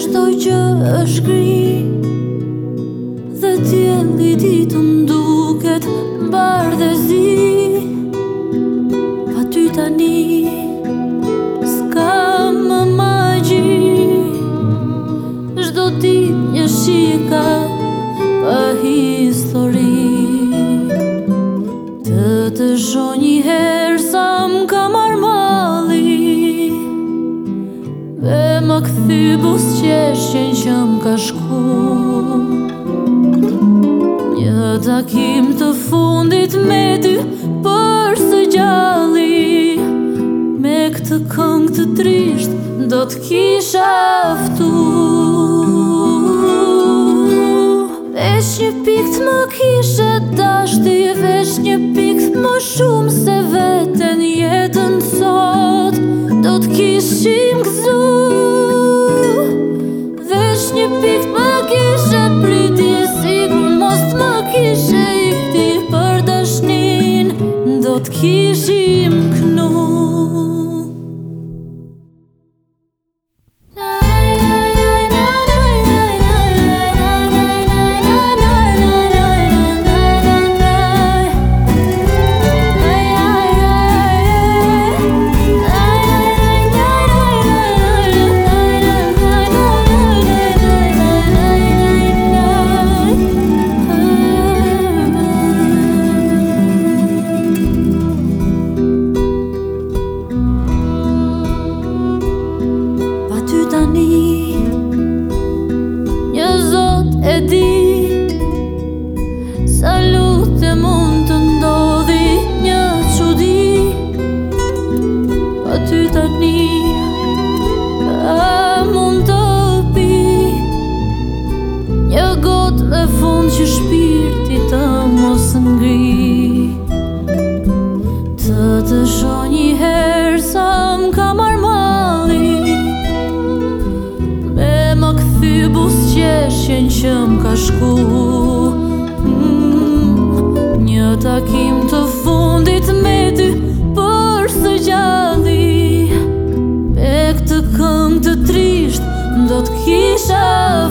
Shdo që është kri Dhe t'jedi ti të nduket Dhe më këthy bus qeshqen që më ka shku Një takim të fundit me ty për së gjalli Me këtë këng të trisht do të kisha aftu Vesh një pikt më kisha dashti Vesh një pikt më shumë se vetën jetën sot que dit bus qeshjen që më ka shku mm, Një takim të fundit me ty për së gjalli E këtë këngë të trisht do të kisha